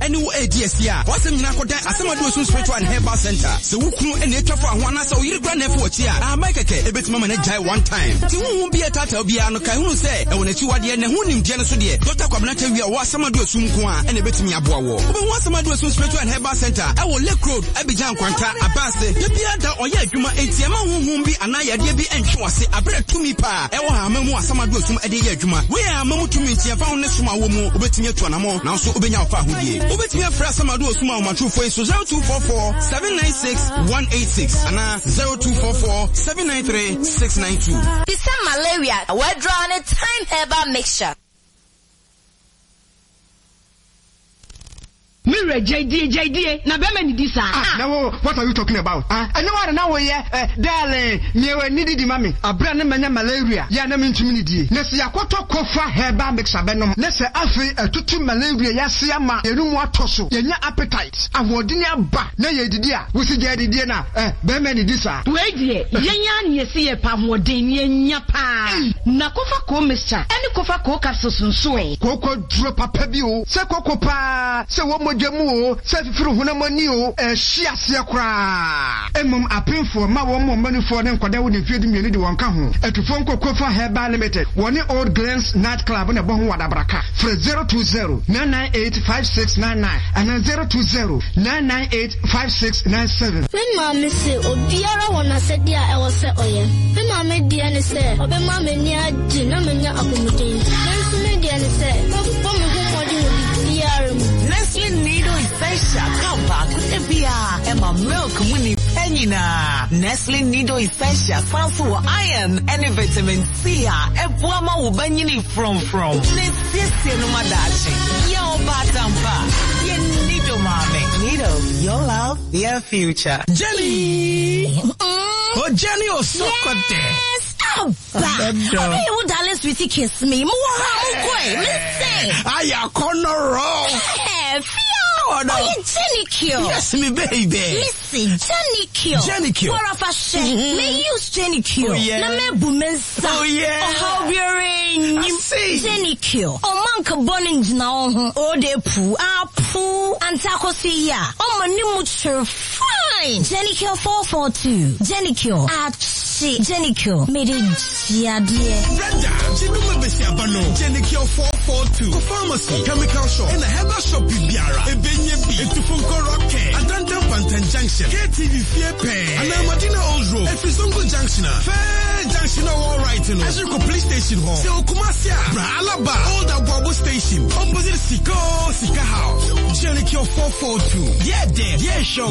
ɛne wo adi asi a wɔasɛm nyina kɔda asɛm ade osum spiritual and herbal center. Sɛ wo kunu ɛne atwa fo aho anaasɛ wo akyi a ahaban kɛkɛ ɛbɛtumi ama no agyae one time nti wohu bi ɛtataw biara no kae hunu sɛ ɛwɔ n'akyiwadeɛ na ho nimdeɛ no so deɛ dɔkta kwabena ta wie a wɔ asɛm ade osum nko a ɛne ɛbɛtumi aboa wɔ wobɛhu asɛm osum spiritual and herbal center ɛwɔ lake road abigya nkwanta abaase da biara da ɔyɛ adwuma enti ɛma honhom bi anaa yadeɛ bi ɛntwe wase aberɛ tumi paa ɛwɔ hama mu asɛm ade osum ɛde yɛ adwuma wei a ama mu tumi nti ɛfa wo ne som a wɔ mu wobɛtumi atu anammɔ nanso wobɛnya wo fa ahodie wobɛtumi afrɛ asɛm ade osum a ɔmatorofo yi so 0244 796 186 anaa 0244 793 692 Bisa malaria, we're drawing a time herbal mixture. Mirɛ gyadie gyadie na bɛma ne di saa Ah, na wo, what are you talking about? Ah, ɛne wa na woyɛ eh, darling mmeɛwɔ ni didi ma me aberɛ ne manya malaria. Yɛ na mentumi ne die na sɛ yɛakɔtɔ kɔfa herba mix abɛnom na sɛ afei atutu malaria yɛase ama yɛno mu atɔ so. Yɛnya appetite. Ahoɔden aba na yɛdidi a wosi gya adidie no a eh, bɛrima ne di saa wei deɛ yɛnya ne yɛsi yɛ pa ahoɔden ne yɛnya paa na kofa koo mixture ɛne kofa koo capsules nso ɛ kooko duro papa bi o. Sɛ koko paa sɛ wɔ ahyɛ mu o sɛ fifiri honamani o ɛhye aseɛ koraa mmom apemfoɔ ma wɔn mmɔmmanifoɔ ne nkwadaa wɔn mfie dumienu de wɔn ka ho atufoɔ nkɔkɔ fa herbal limited wɔne old glens night club na ɛbɔ ho wɔ adabraka frɛ zero two zero nine nine eight five six nine nine ɛna zero two zero nine nine eight five six nine seven. me maame se obiara wɔ n'asɛdeɛ a ɛwɔ sɛ ɔyɛ me maame deɛ ne sɛ ɔbɛma m'ani agye na manya apɔmuden nanso me deɛ ne sɛ mɛbɔ me ho. Emma Milk Muni Penina Nestle Nido Essential Sansu wɔ iron ɛne vitamin C a ɛboa ma wo banyini from from ne siesie no madaakye yɛ ɔba atampa yɛ Nido maame Nido your love your future Jelly! Oh, Jelly or oh, Sokote! Abba! Abẹ́dọ̀. Ọbẹ̀ yẹn wo darling sweetie kiss me. Mo wá ha mo kọ́ ẹ̀ mi sẹ́. Aya kọ́nọ̀rọ̀! Ẹ fíọ́. wɔ dɛ. Oh. oye genicure. yes mi bɛyi bɛɛ. lisi genicure. genicure. kɔrɔfa hyɛ. mɛ use genicure. o oh, na mɛ bu mɛ nsa. o oh, yɛ. ɔhaw biara enyim. ase. genicure. ɔman ka bɔ ne gyina wɔn ho. o de pu. Ah, apu. antakɔsi ya. ɔmɔ ne mu kyerɛ fún. Fine. Genicure four four two. Genicure. Achi. Genicure. Mede jiadeɛ. Brenda, Chinuma Besiabano, Genicure 442, pharmacy, chemical shop, and a herbal shop Bibiara, Ebenye B, Etufunko Rocket, Adanda Pantan Junction, KTV Fiepe, and Amadina Old Road, Efrisongo Junction, Fair Junction, all right, you know, Ashiko Police Station Hall, Se Okumasia, Bra Alaba, Old Abuabo Station, opposite Siko, Sika House, Genicure 442, yeah, there, yeah, sure.